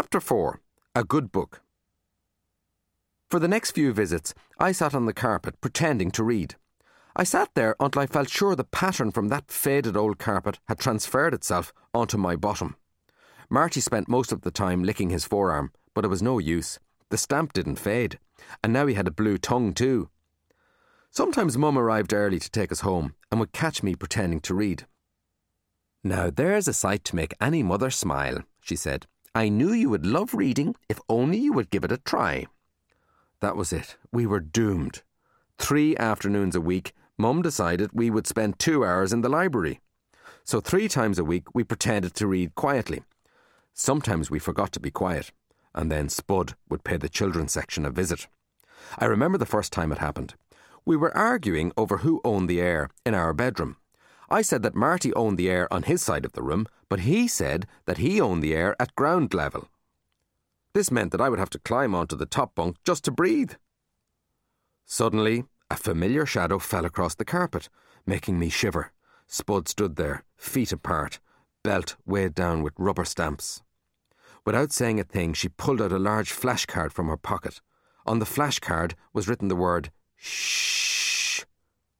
Chapter 4 A Good Book. For the next few visits, I sat on the carpet pretending to read. I sat there until I felt sure the pattern from that faded old carpet had transferred itself onto my bottom. Marty spent most of the time licking his forearm, but it was no use. The stamp didn't fade, and now he had a blue tongue too. Sometimes Mum arrived early to take us home and would catch me pretending to read. Now there's a sight to make any mother smile, she said. I knew you would love reading if only you would give it a try. That was it. We were doomed. Three afternoons a week, Mum decided we would spend two hours in the library. So three times a week we pretended to read quietly. Sometimes we forgot to be quiet, and then Spud would pay the children's section a visit. I remember the first time it happened. We were arguing over who owned the air in our bedroom. I said that Marty owned the air on his side of the room, but he said that he owned the air at ground level. This meant that I would have to climb onto the top bunk just to breathe. Suddenly, a familiar shadow fell across the carpet, making me shiver. Spud stood there, feet apart, belt weighed down with rubber stamps. Without saying a thing, she pulled out a large flashcard from her pocket. On the flashcard was written the word Shh.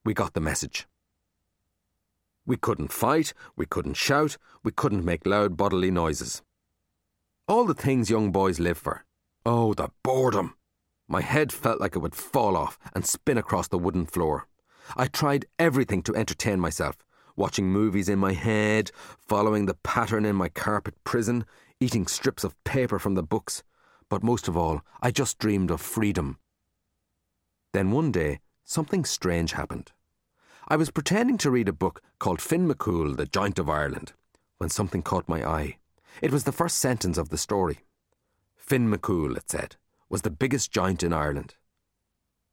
We got the message. We couldn't fight, we couldn't shout, we couldn't make loud bodily noises. All the things young boys live for. Oh, the boredom! My head felt like it would fall off and spin across the wooden floor. I tried everything to entertain myself watching movies in my head, following the pattern in my carpet prison, eating strips of paper from the books. But most of all, I just dreamed of freedom then one day, something strange happened. I was pretending to read a book called Finn McCool, The Giant of Ireland, when something caught my eye. It was the first sentence of the story. Finn McCool, it said, was the biggest giant in Ireland.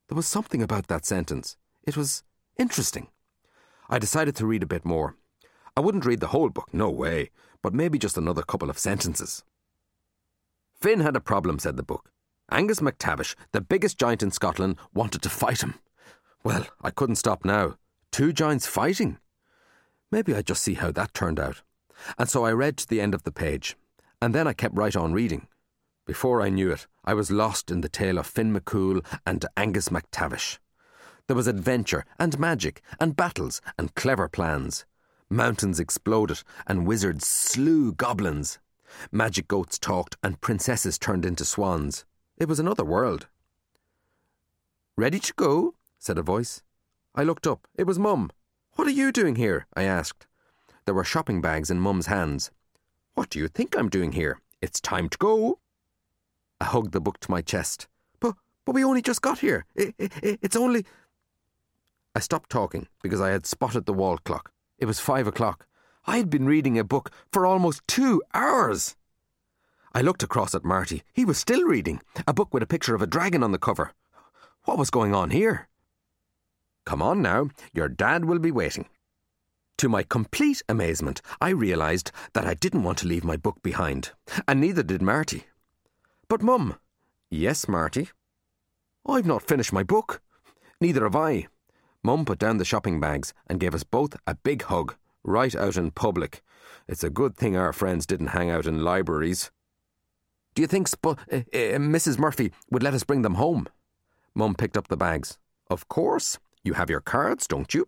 There was something about that sentence. It was interesting. I decided to read a bit more. I wouldn't read the whole book, no way, but maybe just another couple of sentences. Finn had a problem, said the book. Angus MacTavish, the biggest giant in Scotland, wanted to fight him. Well, I couldn't stop now. Two giants fighting? Maybe I'd just see how that turned out. And so I read to the end of the page, and then I kept right on reading. Before I knew it, I was lost in the tale of Finn McCool and Angus MacTavish. There was adventure and magic and battles and clever plans. Mountains exploded and wizards slew goblins. Magic goats talked and princesses turned into swans. It was another world. Ready to go? said a voice. I looked up. It was Mum. What are you doing here? I asked. There were shopping bags in Mum's hands. What do you think I'm doing here? It's time to go. I hugged the book to my chest. But, but we only just got here. It, it, it's only. I stopped talking because I had spotted the wall clock. It was five o'clock. I had been reading a book for almost two hours. I looked across at Marty. He was still reading, a book with a picture of a dragon on the cover. What was going on here? Come on now, your dad will be waiting. To my complete amazement, I realised that I didn't want to leave my book behind, and neither did Marty. But, Mum. Yes, Marty. I've not finished my book. Neither have I. Mum put down the shopping bags and gave us both a big hug, right out in public. It's a good thing our friends didn't hang out in libraries. Do you think Sp- uh, uh, Mrs. Murphy would let us bring them home? Mum picked up the bags. Of course. You have your cards, don't you?